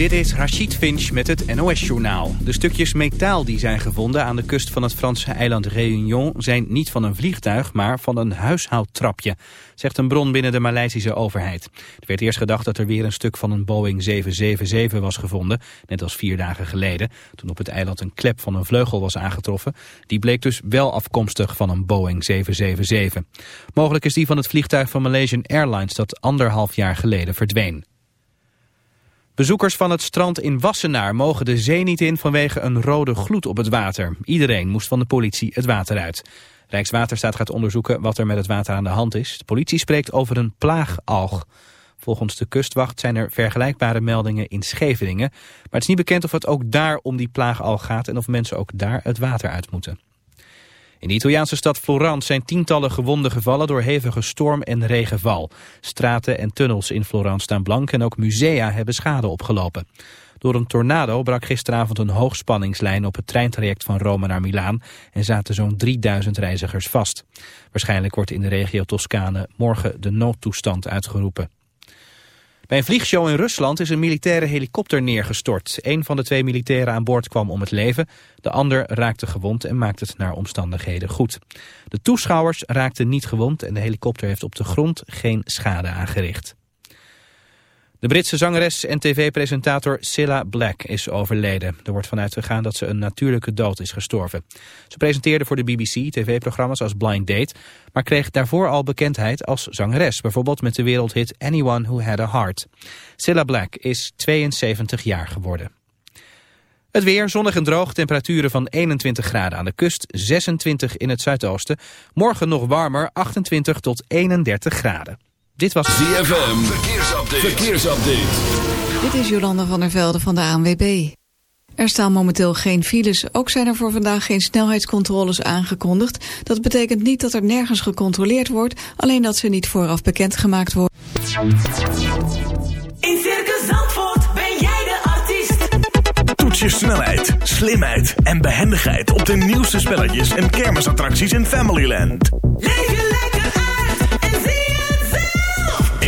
Dit is Rachid Finch met het NOS-journaal. De stukjes metaal die zijn gevonden aan de kust van het Franse eiland Réunion... zijn niet van een vliegtuig, maar van een huishoudtrapje... zegt een bron binnen de Maleisische overheid. Er werd eerst gedacht dat er weer een stuk van een Boeing 777 was gevonden... net als vier dagen geleden, toen op het eiland een klep van een vleugel was aangetroffen. Die bleek dus wel afkomstig van een Boeing 777. Mogelijk is die van het vliegtuig van Malaysian Airlines... dat anderhalf jaar geleden verdween. Bezoekers van het strand in Wassenaar mogen de zee niet in vanwege een rode gloed op het water. Iedereen moest van de politie het water uit. Rijkswaterstaat gaat onderzoeken wat er met het water aan de hand is. De politie spreekt over een plaagalg. Volgens de kustwacht zijn er vergelijkbare meldingen in Scheveningen. Maar het is niet bekend of het ook daar om die plaagalg gaat en of mensen ook daar het water uit moeten. In de Italiaanse stad Florence zijn tientallen gewonden gevallen door hevige storm en regenval. Straten en tunnels in Florence staan blank en ook musea hebben schade opgelopen. Door een tornado brak gisteravond een hoogspanningslijn op het treintraject van Rome naar Milaan en zaten zo'n 3000 reizigers vast. Waarschijnlijk wordt in de regio Toscane morgen de noodtoestand uitgeroepen. Bij een vliegshow in Rusland is een militaire helikopter neergestort. Een van de twee militairen aan boord kwam om het leven. De ander raakte gewond en maakte het naar omstandigheden goed. De toeschouwers raakten niet gewond en de helikopter heeft op de grond geen schade aangericht. De Britse zangeres en tv-presentator Cilla Black is overleden. Er wordt vanuit gegaan dat ze een natuurlijke dood is gestorven. Ze presenteerde voor de BBC tv-programma's als Blind Date... maar kreeg daarvoor al bekendheid als zangeres... bijvoorbeeld met de wereldhit Anyone Who Had a Heart. Cilla Black is 72 jaar geworden. Het weer, zonnig en droog, temperaturen van 21 graden aan de kust, 26 in het zuidoosten. Morgen nog warmer, 28 tot 31 graden. Dit was ZFM. Verkeersupdate. Verkeersupdate. Dit is Jolanda van der Velde van de ANWB. Er staan momenteel geen files. Ook zijn er voor vandaag geen snelheidscontroles aangekondigd. Dat betekent niet dat er nergens gecontroleerd wordt, alleen dat ze niet vooraf bekendgemaakt worden. In Circus Zandvoort ben jij de artiest. Toets je snelheid, slimheid en behendigheid op de nieuwste spelletjes en kermisattracties in Familyland. Leef je lekker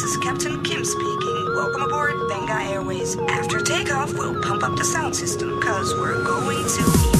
This is Captain Kim speaking. Welcome aboard Benga Airways. After takeoff, we'll pump up the sound system because we're going to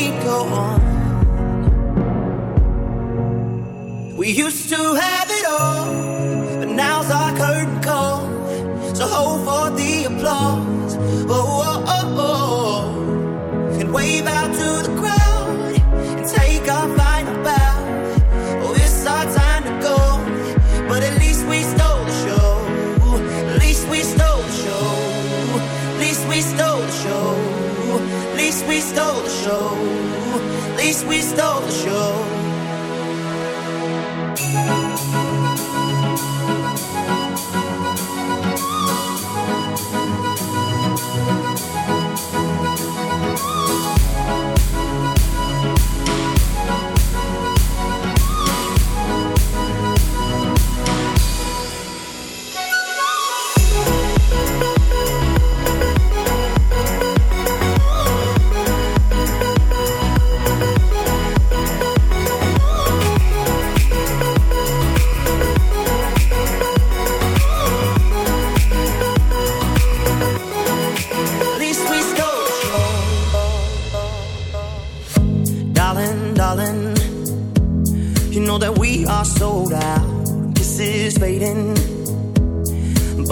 Used to have it all,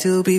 to be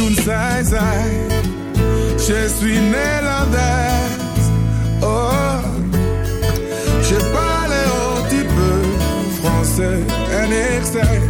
Toen zei je suis Nederlands. Oh, je parle un petit peu français. En ik.